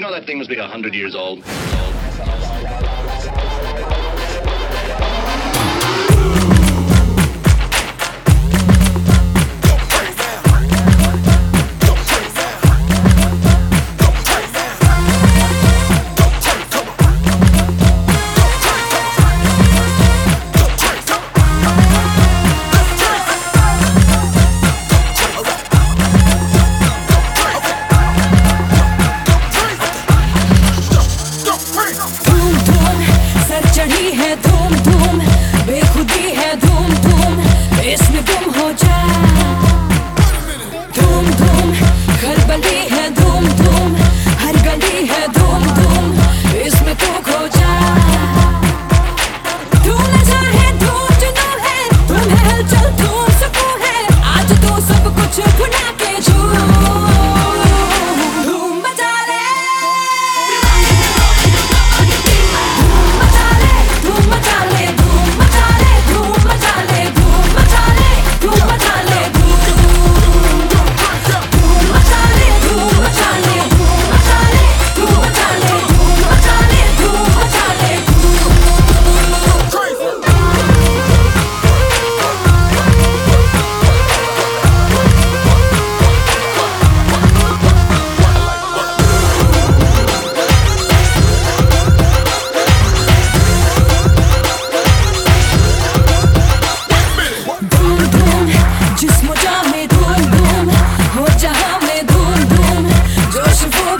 know that thing must be a hundred years old.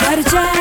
भर जा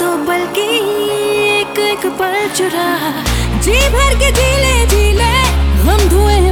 दो बल्कि एक एक पल चुरा। जी भर के जी ले जी ले हम धुएँ